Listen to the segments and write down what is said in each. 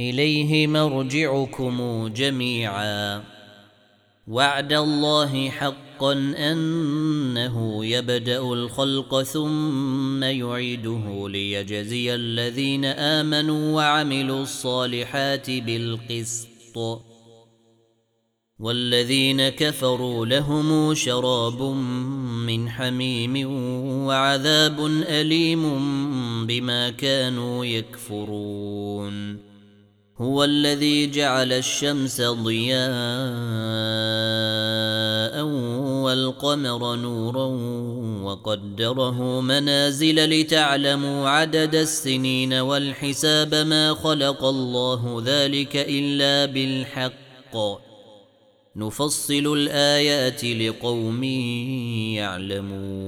إليه مرجعكم جميعا. وعد الله حقا أنه يبدأ الخلق ثم يعيده ليجزي الذين آمنوا وعملوا الصالحات بالقسط. والذين كفروا لهم شراب من حميم وعذاب أليم بما كانوا يكفرون. هو الذي جعل الشمس ضياء والقمر نورا وقدره منازل لتعلموا عدد السنين والحساب ما خلق الله ذلك إلا بالحق. نفصل الآيات لقوم يعلمون.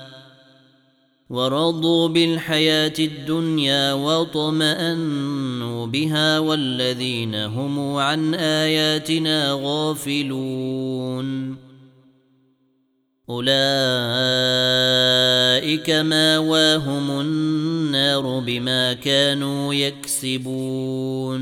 ورضوا بالحياة الدنيا وطمأنوا بها والذين هم عن آياتنا غافلون. أولئك ماواهم النار بما كانوا يكسبون.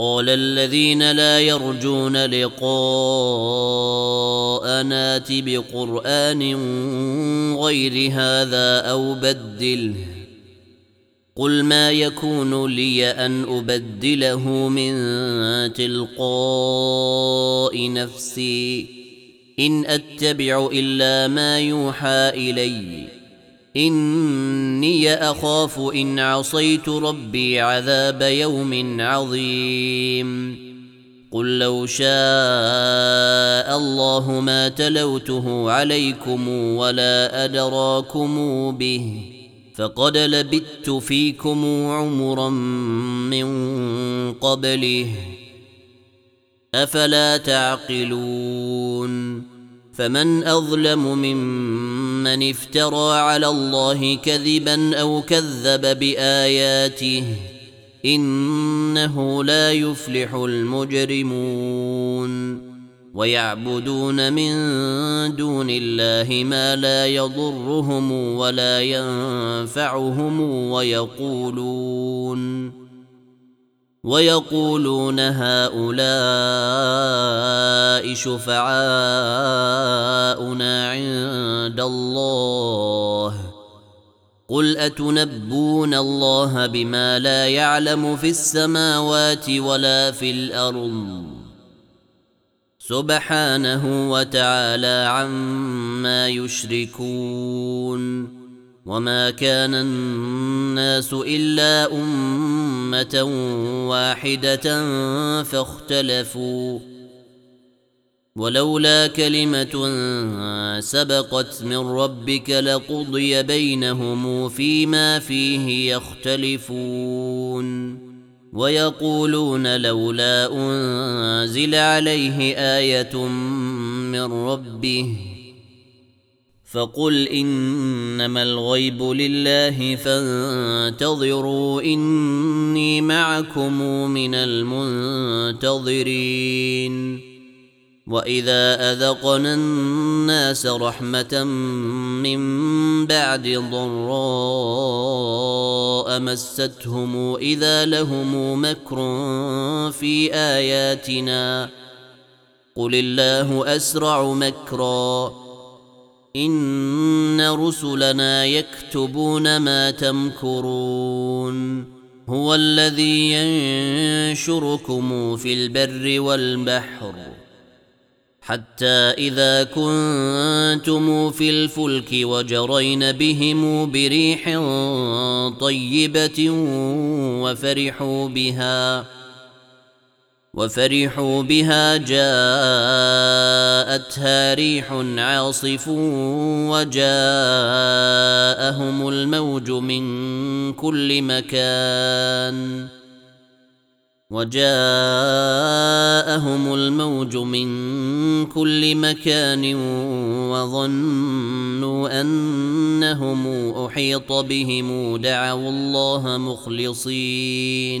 قال الذين لا يرجون لقاءنا بقرآن غير هذا أو بدله. قل ما يكون لي أن أبدله من تلقاء نفسي. إن أتبع إلا ما يوحى إلي. إني أخاف إن عصيت ربي عذاب يوم عظيم. قل لو شاء الله ما تلوته عليكم ولا أدراكم به فقد لبثت فيكم عمرا من قبله. أفلا تعقلون؟ فمن أظلم ممن افترى على الله كذبا أو كذب بآياته إنه لا يفلح المجرمون ويعبدون من دون الله ما لا يضرهم ولا ينفعهم ويقولون ويقولون هؤلاء شفعاؤنا عند الله. قل أتنبون الله بما لا يعلم في السماوات ولا في الأرض؟ سبحانه وتعالى عما يشركون. وما كان الناس الا امه واحدة فاختلفوا ولولا كلمه سبقت من ربك لقضي بينهم فيما فيه يختلفون ويقولون لولا انزل عليه إيه من ربه فقل إنما الغيب لله فانتظروا إني معكم من المنتظرين. وإذا أذقنا الناس رحمة من بعد ضراء مستهم إذا لهم مكر في آياتنا. قل الله أسرع مكرا. إن رسلنا يكتبون ما تمكرون. هو الذي ينشركم في البر والبحر. حتى إذا كنتم في الفلك وجرين بهم بريح طيبة وفرحوا بها وفرحوا بها جاءتها ريح عاصف وجاءهم الموج من كل مكان وجاءهم الموج من كل مكان وظنوا أنهم أحيط بهم دعوا الله مخلصين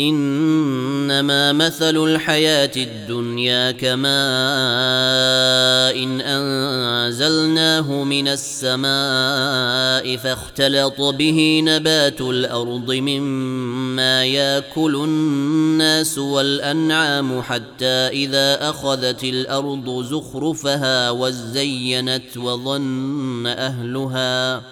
إنما مثل الحياة الدنيا كماء إن أنزلناه من السماء فاختلط به نبات الأرض مما يأكل الناس والأنعام حتى إذا أخذت الأرض زخرفها وزينت وظن أهلها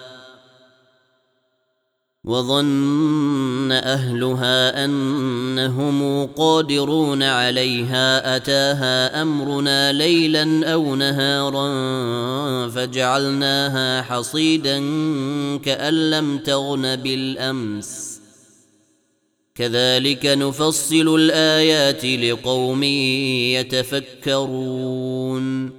وظن أهلها أنهم قادرون عليها أتاها أمرنا ليلا أو نهارا فجعلناها حصيدا كأن لم تغن بالأمس. كذلك نفصل الآيات لقوم يتفكرون.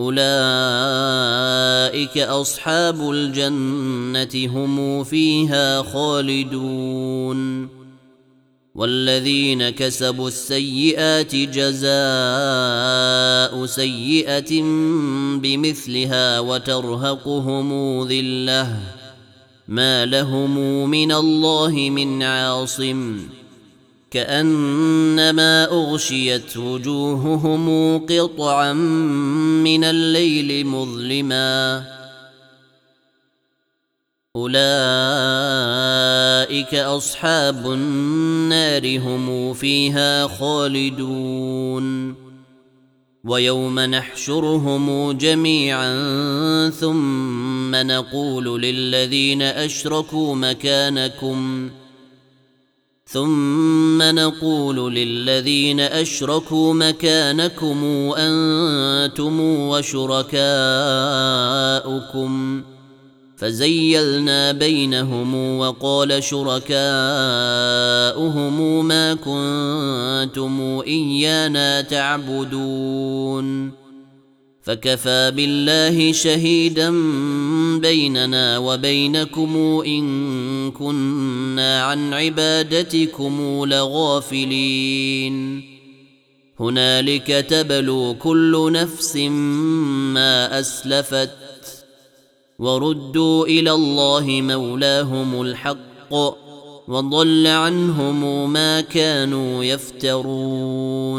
أولئك أصحاب الجنة هم فيها خالدون. والذين كسبوا السيئات جزاء سيئة بمثلها وترهقهم ذلة. ما لهم من الله من عاصم. كأنما أغشيت وجوههم قطعا من الليل مظلما. أولئك أصحاب النار هم فيها خالدون. ويوم نحشرهم جميعا ثم نقول للذين أشركوا مكانكم ثم نقول للذين أشركوا مكانكم أنتم وشركاؤكم. فزيلنا بينهم وقال شركاؤهم ما كنتم إيانا تعبدون. فكفى بالله شهيدا بيننا وبينكم إن كنا عن عبادتكم لغافلين. هنالك تبلو كل نفس ما أسلفت وردوا إلى الله مولاهم الحق وضل عنهم ما كانوا يفترون.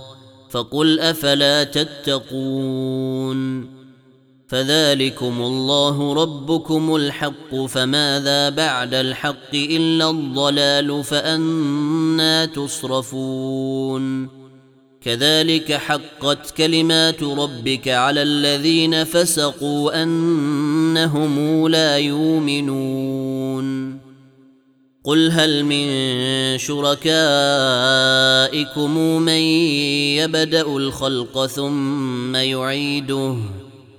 فقل أفلا تتقون فذلكم الله ربكم الحق فماذا بعد الحق إلا الضلال فأنا تصرفون كذلك حقت كلمات ربك على الذين فسقوا أنهم لا يؤمنون قل هل من شركائكم من يبدأ الخلق ثم يعيده؟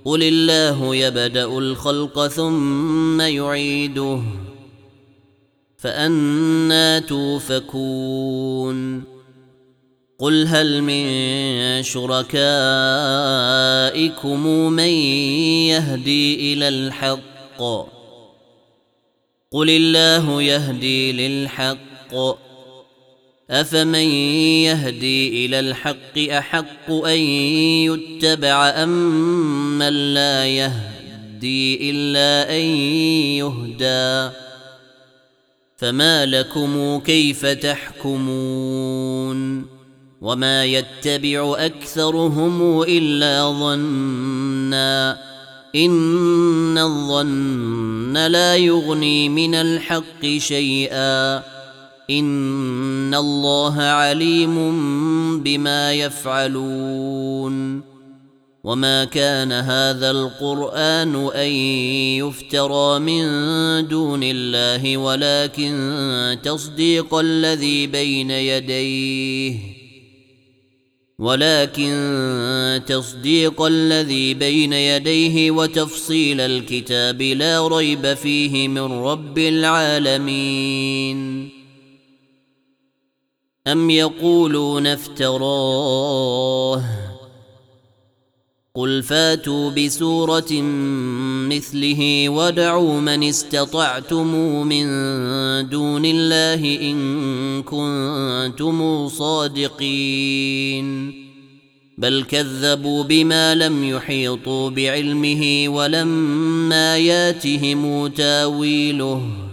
قل الله يبدأ الخلق ثم يعيده. فأنا توفكون. قل هل من شركائكم من يهدي إلى الحق؟ قل الله يهدي للحق افمن يهدي إلى الحق احق ان يتبع ام من لا يهدي الا ان يهدى فما لكم كيف تحكمون وما يتبع اكثرهم الا ظنّا إن الظن لا يغني من الحق شيئا. إن الله عليم بما يفعلون. وما كان هذا القرآن أن يفترى من دون الله ولكن تصديق الذي بين يديه. ولكن تصديق الذي بين يديه وتفصيل الكتاب لا ريب فيه من رب العالمين. أم يقولون افتراه؟ قل فاتوا بسوره مثله ودعوا من استطعتم من دون الله ان كنتم صادقين بل كذبوا بما لم يحيطوا بعلمه ولما ياتهم تاويله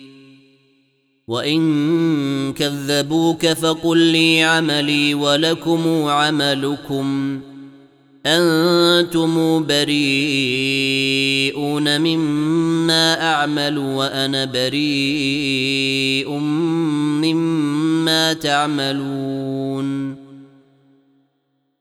وان كذبوك فقل لي عملي ولكم عملكم أنتم بريئون مما اعمل وأنا بريء مما تعملون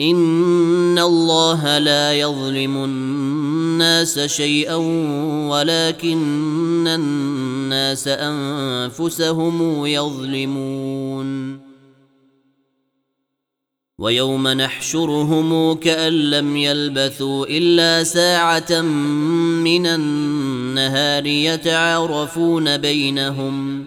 ان الله لا يظلم الناس شيئا ولكن الناس انفسهم يظلمون ويوم نحشرهم كان لم يلبثوا الا ساعه من النهار يتعارفون بينهم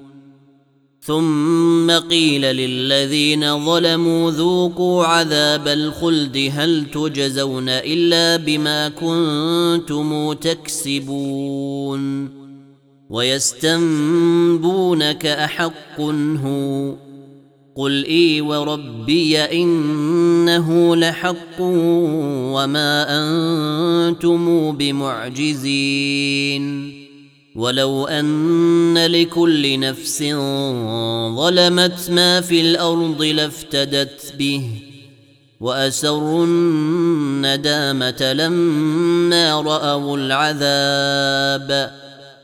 ثم قيل للذين ظلموا ذوقوا عذاب الخلد هل تجزون إلا بما كنتم تكسبون ويستنبونك أحق هو قل إي وربي إنه لحق وما أنتم بمعجزين ولو أن لكل نفس ظلمت ما في الأرض لافتدت به وأسروا الندامة لما رأوا العذاب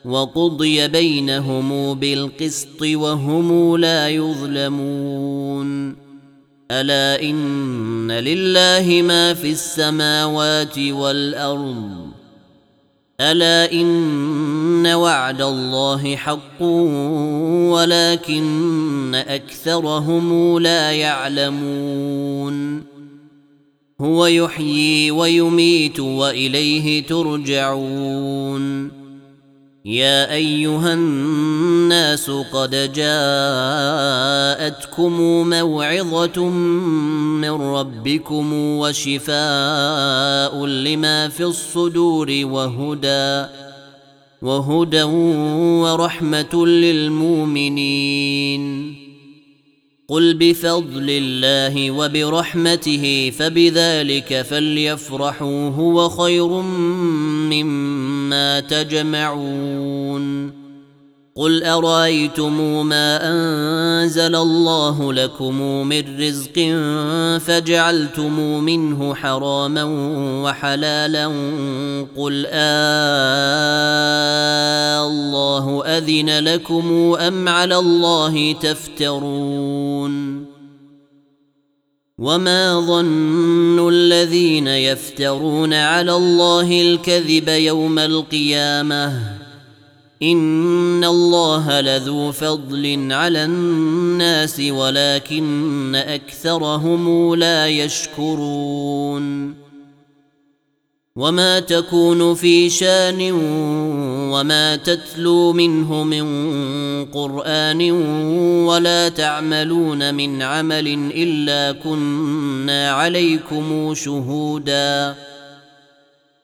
وقضي بينهم بالقسط وهم لا يظلمون. ألا إن لله ما في السماوات والأرض ألا إن وعد الله حق ولكن أكثرهم لا يعلمون. هو يحيي ويميت وإليه ترجعون. يا أيها الناس قد جاءتكم موعظة من ربكم وشفاء لما في الصدور وهدى وهدى ورحمة للمؤمنين. قل بفضل الله وبرحمته فبذلك فليفرحوا هو خير مما تجمعون. قل ارايتم ما انزل الله لكم من رزق فجعلتم منه حراما وحلالا قل الله اذن لكم ام على الله تفترون وما ظن الذين يفترون على الله الكذب يوم القيامه ان الله لذو فضل على الناس ولكن اكثرهم لا يشكرون وما تكون في شان وما تتلو منه من قران ولا تعملون من عمل الا كنا عليكم شهودا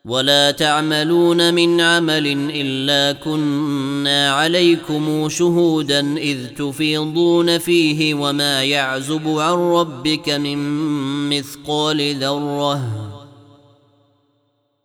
ولا تعملون من عمل الا كنا عليكم شهودا اذ تفيضون فيه وما يعزب عن ربك من مثقال ذره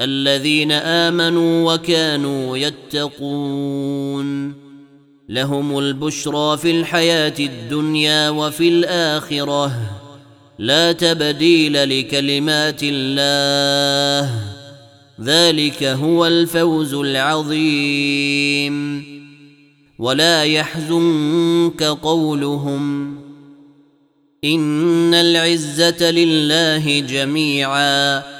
الذين آمنوا وكانوا يتقون. لهم البشرى في الحياة الدنيا وفي الآخرة. لا تبديل لكلمات الله. ذلك هو الفوز العظيم. ولا يحزنك قولهم. إن العزة لله جميعا.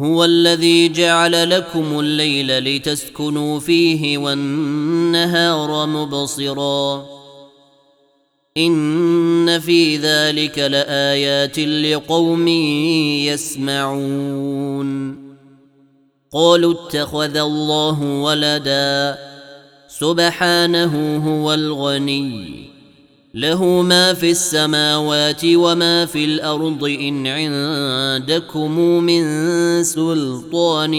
هو الذي جعل لكم الليل لتسكنوا فيه والنهار مبصرا. إن في ذلك لآيات لقوم يسمعون. قالوا اتخذ الله ولدا. سبحانه هو الغني. له ما في السماوات وما في الأرض إن عندكم من سلطان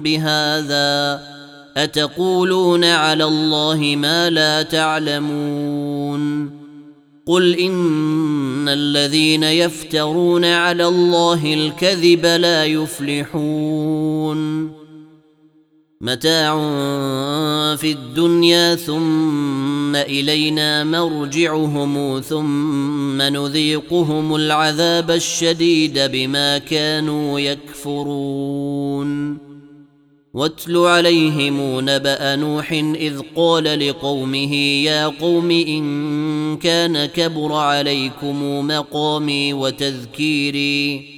بهذا أتقولون على الله ما لا تعلمون قل إن الذين يفترون على الله الكذب لا يفلحون متاع في الدنيا ثم إلينا مرجعهم ثم نذيقهم العذاب الشديد بما كانوا يكفرون. واتل عليهم نبأ نوح إذ قال لقومه يا قوم إن كان كبر عليكم مقامي وتذكيري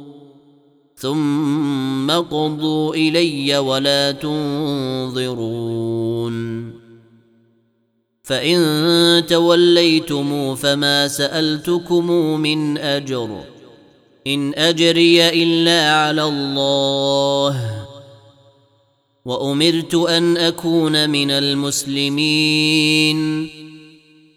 ثم قضوا إلي ولا تنظرون. فإن توليتم فما سألتكم من أجر. إن أجري إلا على الله. وأمرت أن أكون من المسلمين.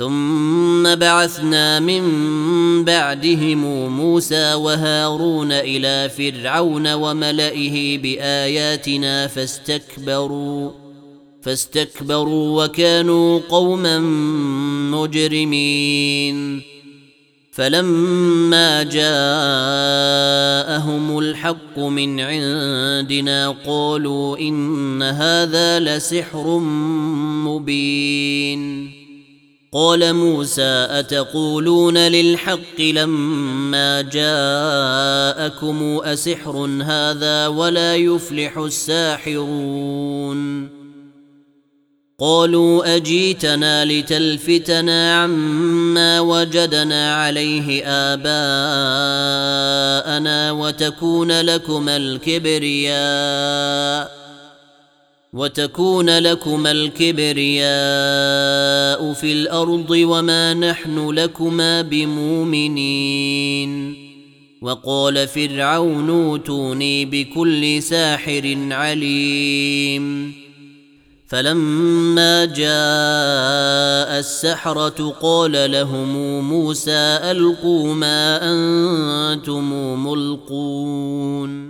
ثم بعثنا من بعدهم موسى وهارون إلى فرعون وملئه بآياتنا فاستكبروا فاستكبروا وكانوا قوما مجرمين. فلما جاءهم الحق من عندنا قالوا إن هذا لسحر مبين. قال موسى أتقولون للحق لما جاءكم أسحر هذا ولا يفلح الساحرون قالوا أجيتنا لتلفتنا عما وجدنا عليه آباءنا وتكون لكما الكبرياء وتكون لكما الكبرياء في الأرض وما نحن لكما بمؤمنين. وقال فرعون أوتوني بكل ساحر عليم. فلما جاء السحرة قال لهم موسى ألقوا ما أنتم ملقون.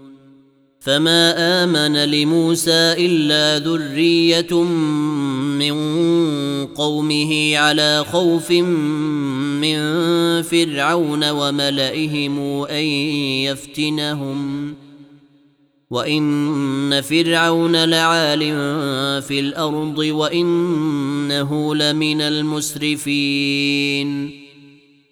فما امن لموسى الا ذريه من قومه على خوف من فرعون وملئهم ان يفتنهم وان فرعون لعال في الأرض وانه لمن المسرفين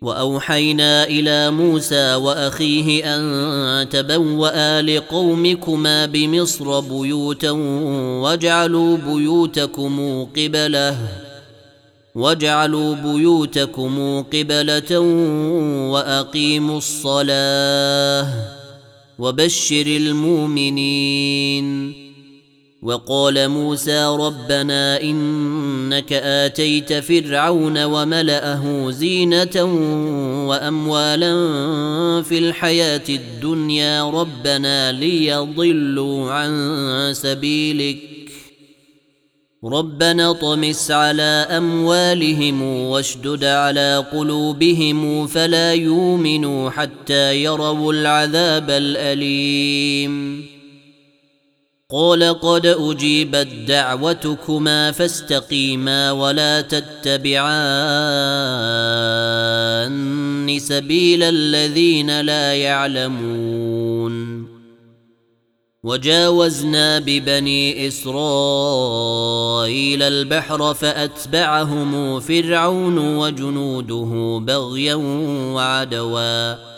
وأوحينا إلى موسى وأخيه أن تبوأ لقومكما بمصر بيوتا واجعلوا بيوتكم قبلة واجعلوا بيوتكم قبلة وأقيموا الصلاة وبشر المؤمنين. وقال موسى ربنا إنك آتيت فرعون وملأه زينة وأموالا في الحياة الدنيا ربنا ليضلوا عن سبيلك. ربنا طمس على أموالهم واشدد على قلوبهم فلا يؤمنوا حتى يروا العذاب الأليم. قال قد أجيبت دعوتكما فاستقيما ولا تتبعان سبيل الذين لا يعلمون. وجاوزنا ببني إسرائيل البحر فأتبعهم فرعون وجنوده بغيا وعدوا.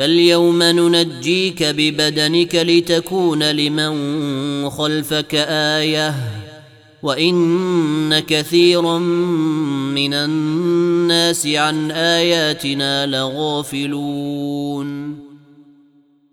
فاليوم ننجيك ببدنك لتكون لمن خلفك آية وإن كثيرا من الناس عن آياتنا لغافلون.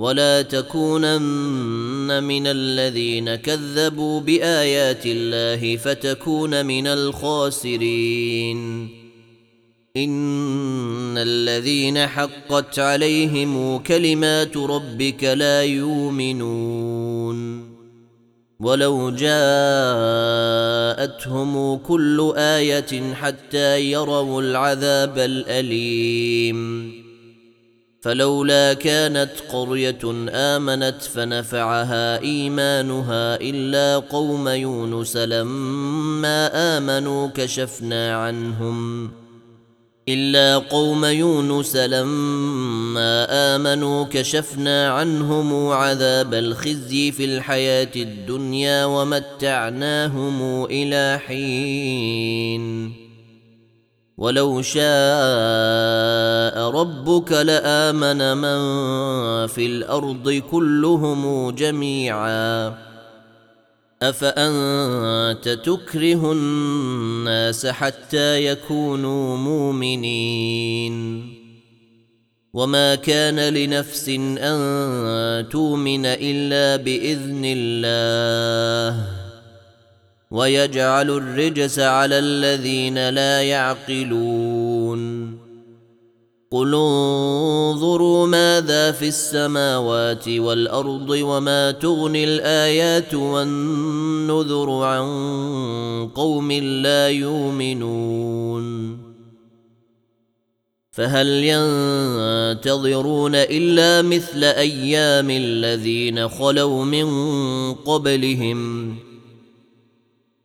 ولا تكونن من الذين كذبوا بآيات الله فتكون من الخاسرين. إن الذين حقت عليهم كلمات ربك لا يؤمنون. ولو جاءتهم كل آية حتى يروا العذاب الأليم. فلولا كانت قرية آمنت فنفعها إيمانها إلا قوم يونس لما آمنوا كشفنا عنهم. إلا قوم يونس لما آمنوا كشفنا عنهم عذاب الخزي في الحياة الدنيا ومتعناهم إلى حين. ولو شاء ربك لآمن من في الأرض كلهم جميعا. أفأنت تكره الناس حتى يكونوا مؤمنين؟ وما كان لنفس أن تؤمن إلا بإذن الله. ويجعل الرجس على الذين لا يعقلون. قل انظروا ماذا في السماوات والأرض وما تغني الآيات والنذر عن قوم لا يؤمنون. فهل ينتظرون إلا مثل أيام الذين خلوا من قبلهم؟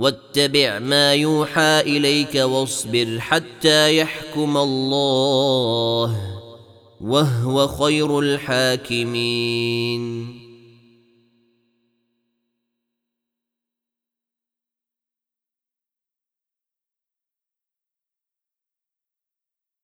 واتبع ما يوحى إليك واصبر حتى يحكم الله وهو خير الحاكمين.